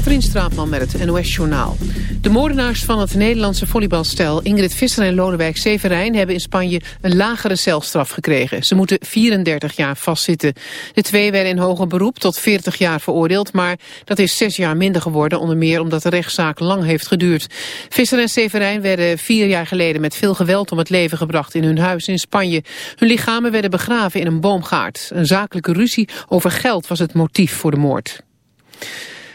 Katrien Straatman met het NOS-journaal. De moordenaars van het Nederlandse volleybalstel Ingrid Visser en Lodewijk Severijn... hebben in Spanje een lagere celstraf gekregen. Ze moeten 34 jaar vastzitten. De twee werden in hoger beroep tot 40 jaar veroordeeld... maar dat is zes jaar minder geworden, onder meer omdat de rechtszaak lang heeft geduurd. Visser en Severijn werden vier jaar geleden met veel geweld om het leven gebracht... in hun huis in Spanje. Hun lichamen werden begraven in een boomgaard. Een zakelijke ruzie over geld was het motief voor de moord.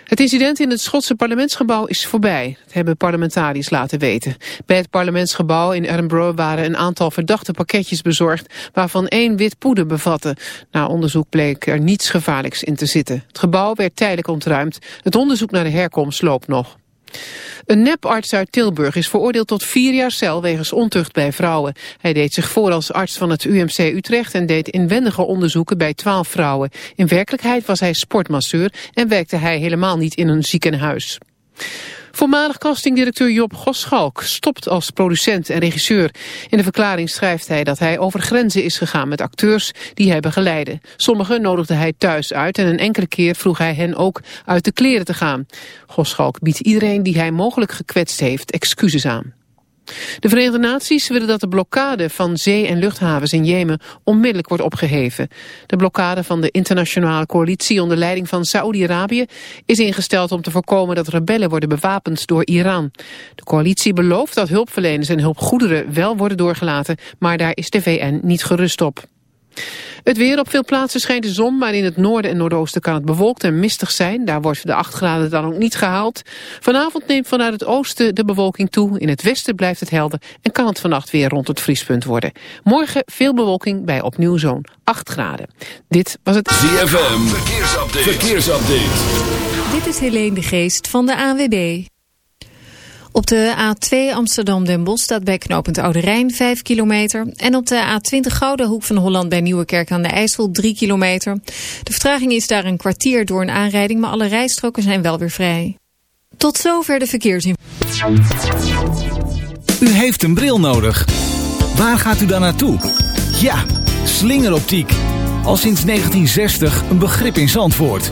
Het incident in het Schotse parlementsgebouw is voorbij. Dat hebben parlementariërs laten weten. Bij het parlementsgebouw in Edinburgh waren een aantal verdachte pakketjes bezorgd... waarvan één wit poeder bevatte. Na onderzoek bleek er niets gevaarlijks in te zitten. Het gebouw werd tijdelijk ontruimd. Het onderzoek naar de herkomst loopt nog. Een neparts uit Tilburg is veroordeeld tot vier jaar cel wegens ontucht bij vrouwen. Hij deed zich voor als arts van het UMC Utrecht en deed inwendige onderzoeken bij twaalf vrouwen. In werkelijkheid was hij sportmasseur en werkte hij helemaal niet in een ziekenhuis. Voormalig castingdirecteur Job Goschalk stopt als producent en regisseur. In de verklaring schrijft hij dat hij over grenzen is gegaan met acteurs die hij begeleidde. Sommigen nodigde hij thuis uit en een enkele keer vroeg hij hen ook uit de kleren te gaan. Goschalk biedt iedereen die hij mogelijk gekwetst heeft excuses aan. De Verenigde Naties willen dat de blokkade van zee- en luchthavens in Jemen onmiddellijk wordt opgeheven. De blokkade van de internationale coalitie onder leiding van Saoedi-Arabië is ingesteld om te voorkomen dat rebellen worden bewapend door Iran. De coalitie belooft dat hulpverleners en hulpgoederen wel worden doorgelaten, maar daar is de VN niet gerust op. Het weer op veel plaatsen schijnt de zon, maar in het noorden en noordoosten kan het bewolkt en mistig zijn. Daar wordt de 8 graden dan ook niet gehaald. Vanavond neemt vanuit het oosten de bewolking toe. In het westen blijft het helder en kan het vannacht weer rond het vriespunt worden. Morgen veel bewolking bij opnieuw zo'n 8 graden. Dit was het ZFM Verkeersupdate. Verkeersupdate. Dit is Helene de Geest van de AWB. Op de A2 Amsterdam-Den Bosch staat bij knooppunt Oude Rijn 5 kilometer. En op de A20 Gouden Hoek van Holland bij Nieuwekerk aan de IJssel 3 kilometer. De vertraging is daar een kwartier door een aanrijding, maar alle rijstroken zijn wel weer vrij. Tot zover de verkeersinformatie. U heeft een bril nodig. Waar gaat u dan naartoe? Ja, slingeroptiek. Al sinds 1960 een begrip in Zandvoort.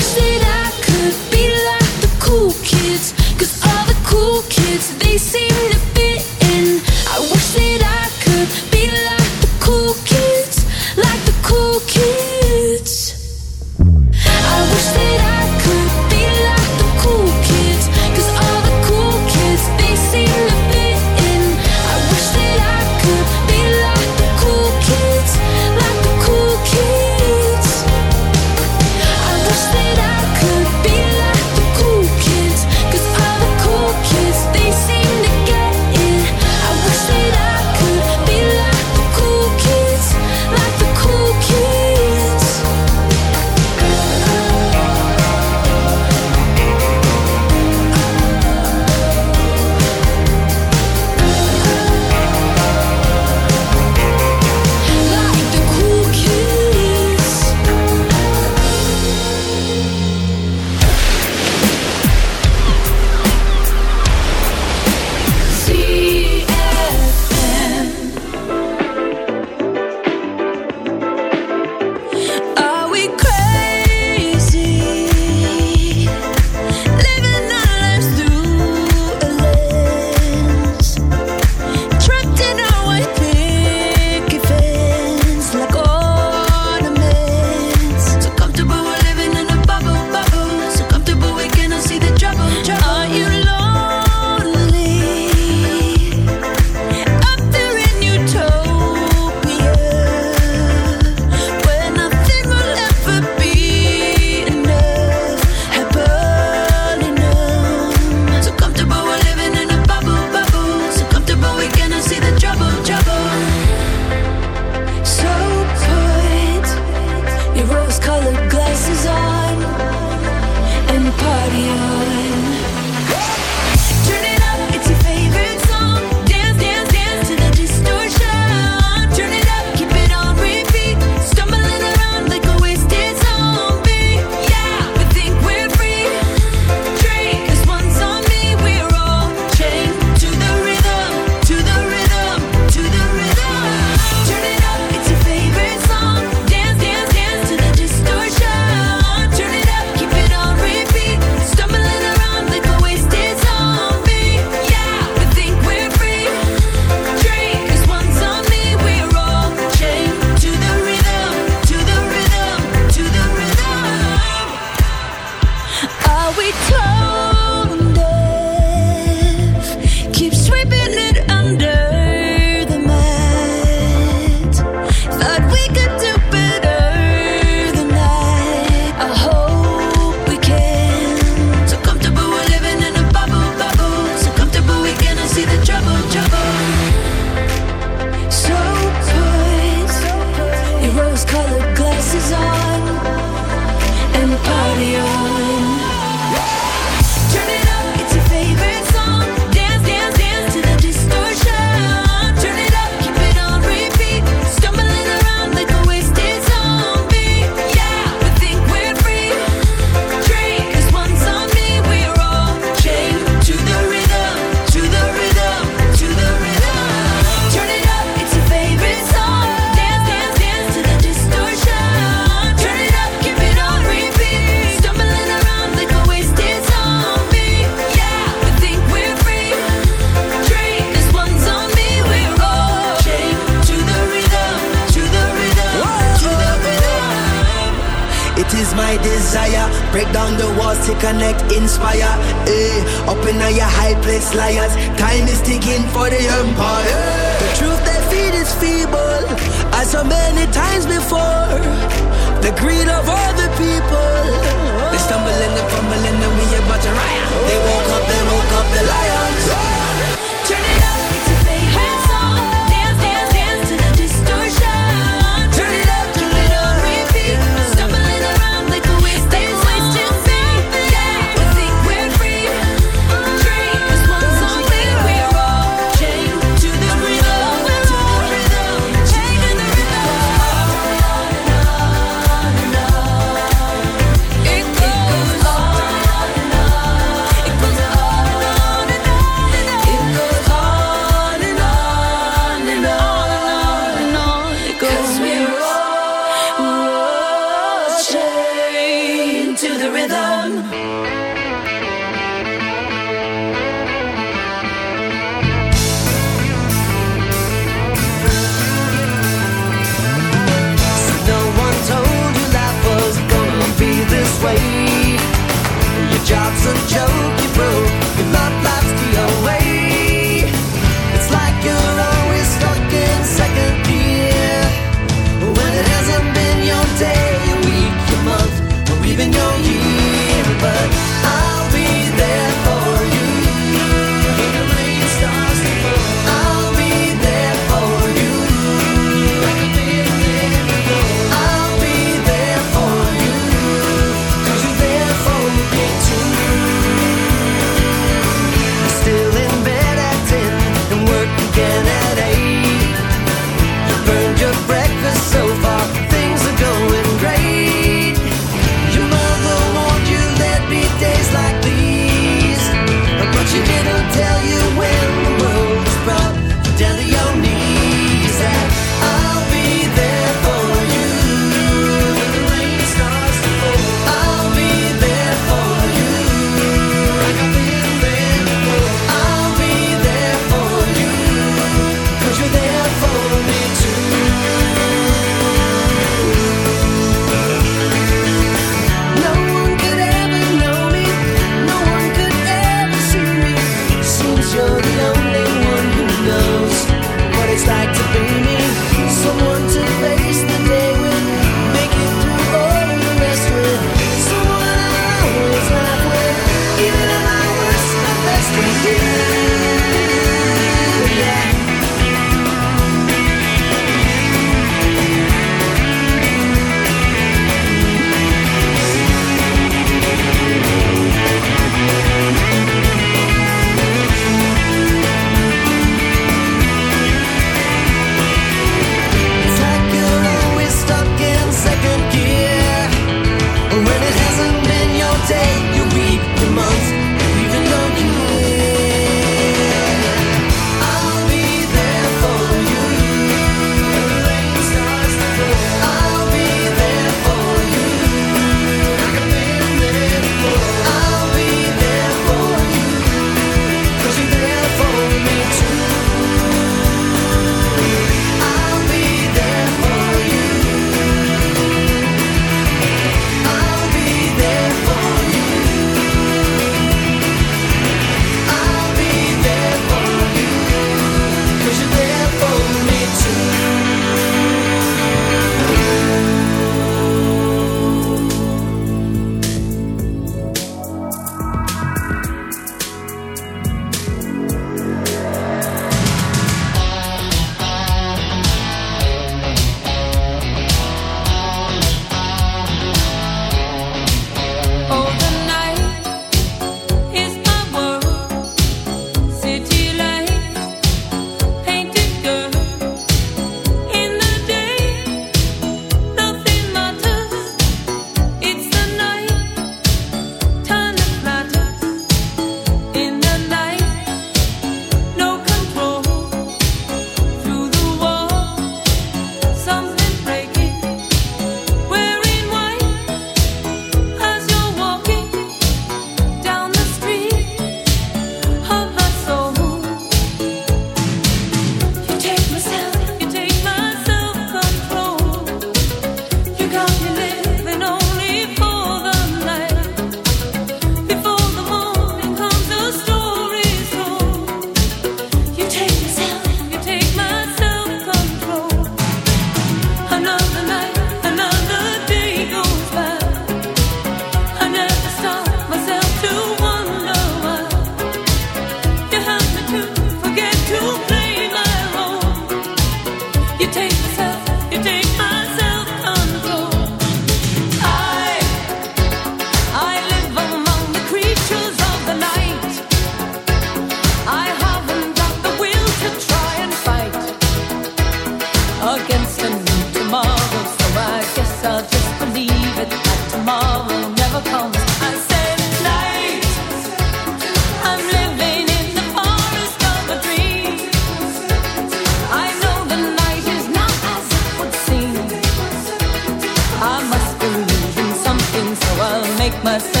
myself.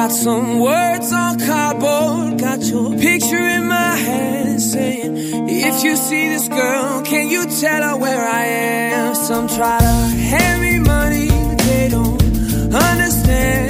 Got some words on cardboard, got your picture in my head and saying, If you see this girl, can you tell her where I am? Some try to hand me money, but they don't understand.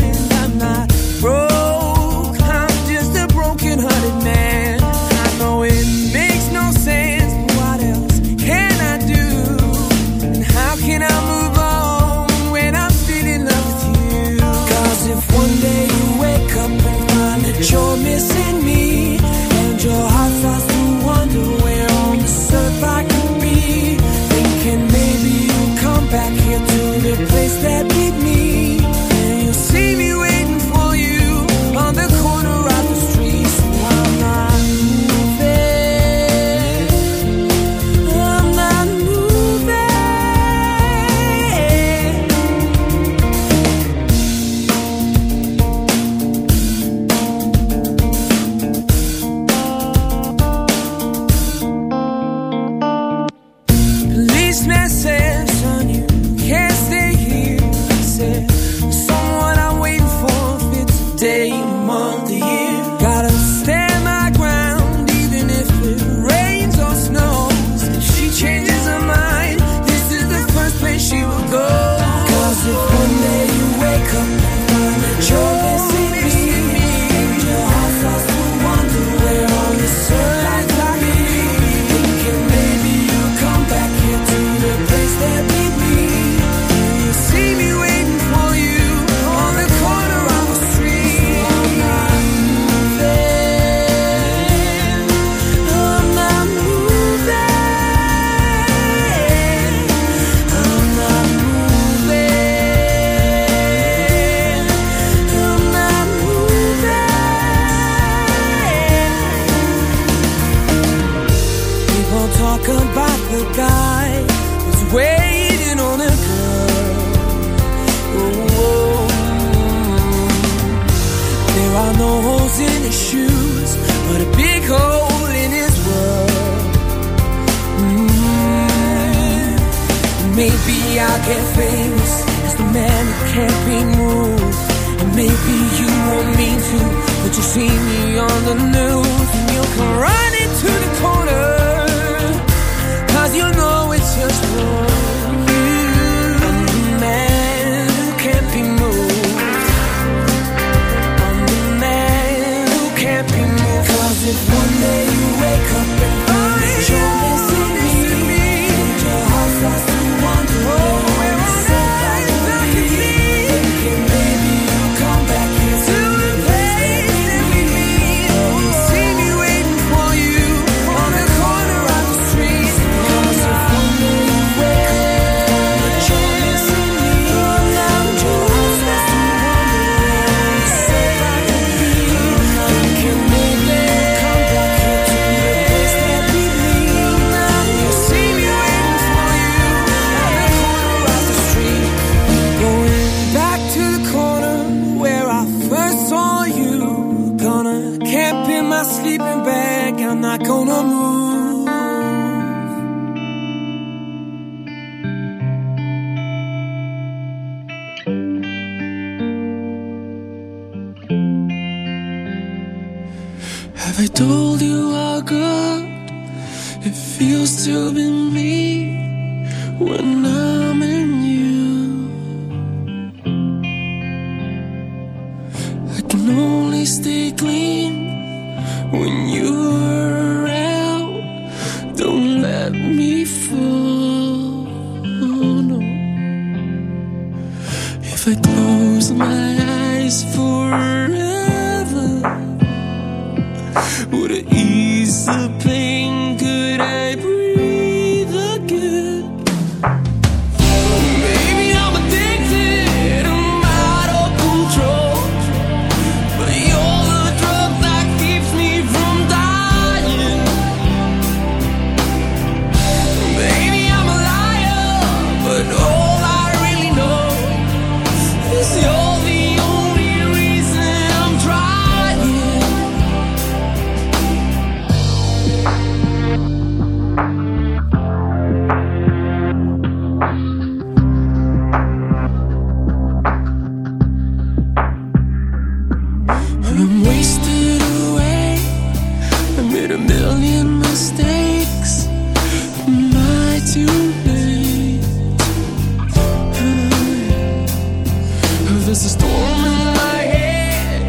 there's a storm in my head.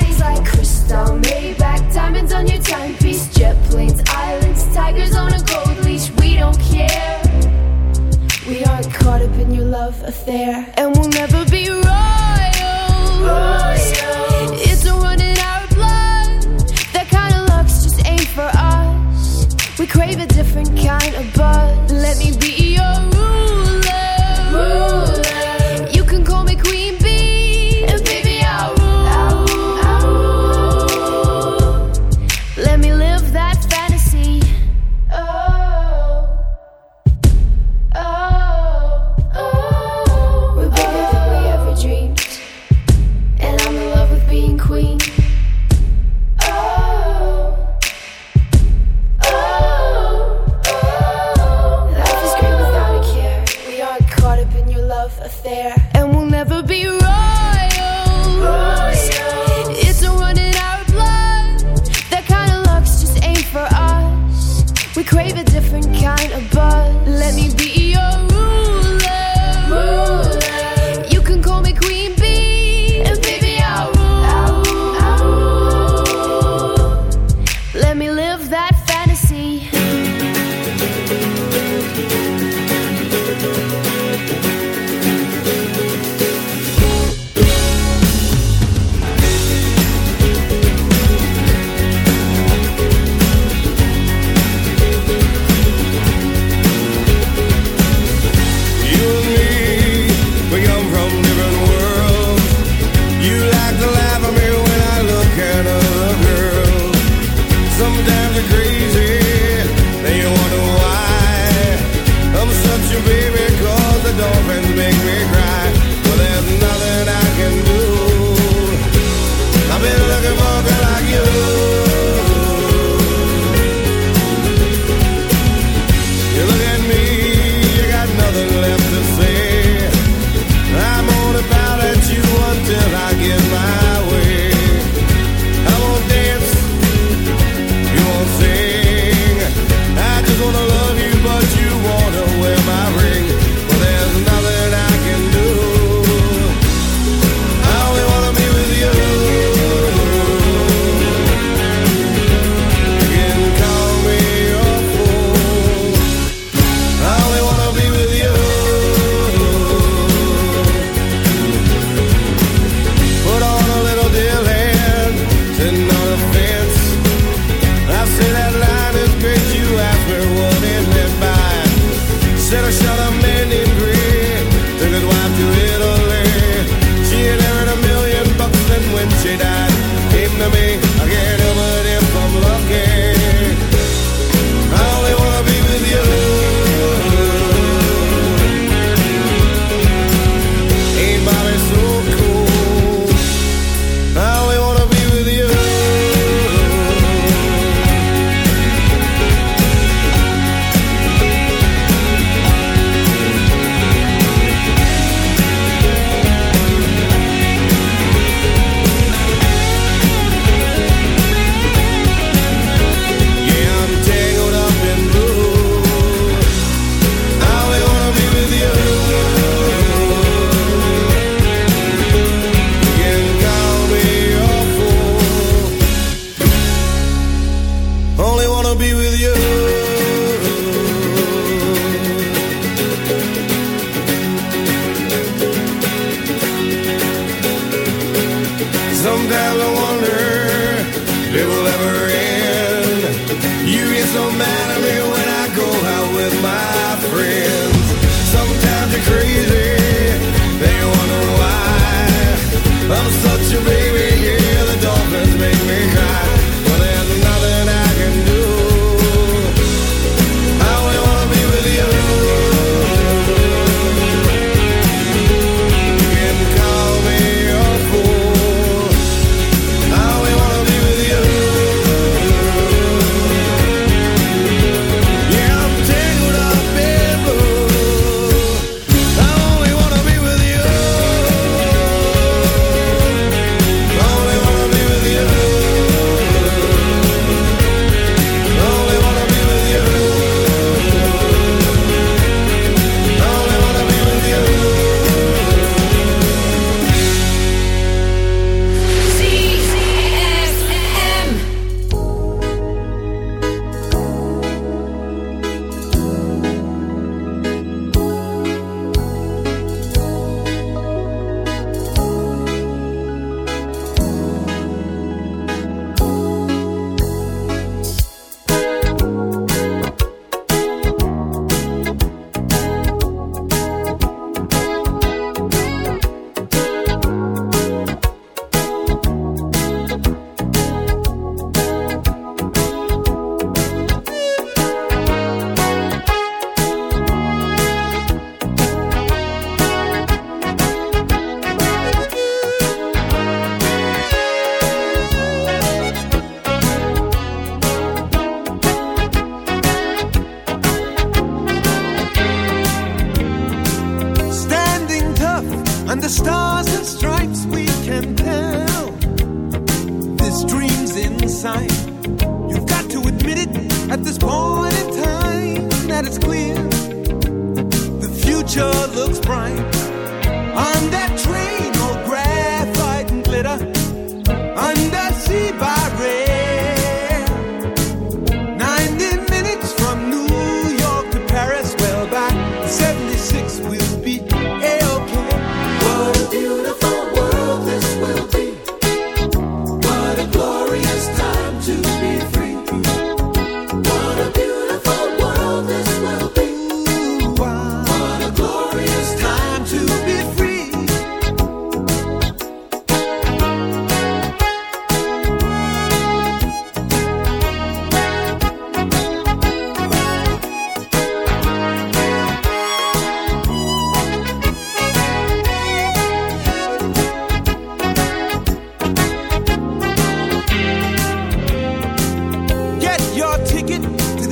Timepiece, jet planes, islands, tigers on a gold leash. We don't care. We aren't caught up in your love affair, and we'll never be wrong.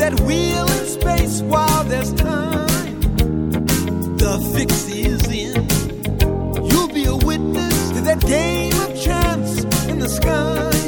that wheel in space while there's time. The fix is in. You'll be a witness to that game of chance in the sky.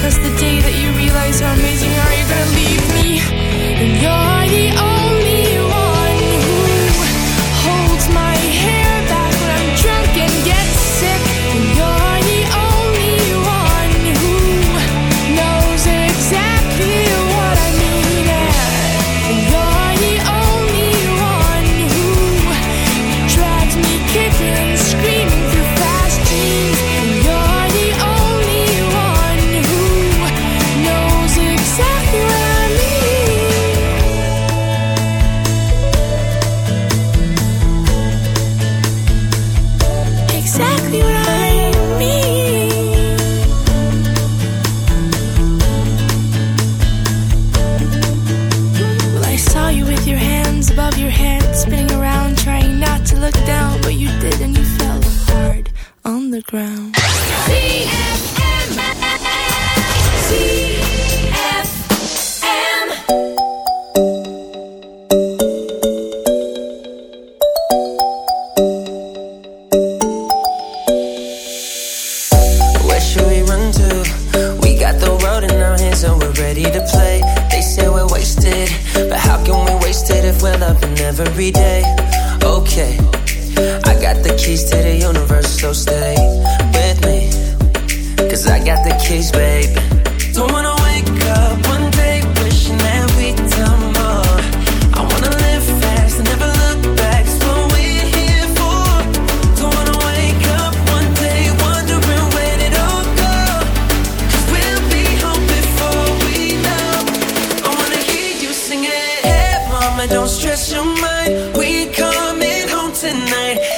Cause the day that you realize how amazing are, you're gonna leave me. And you're the only tonight.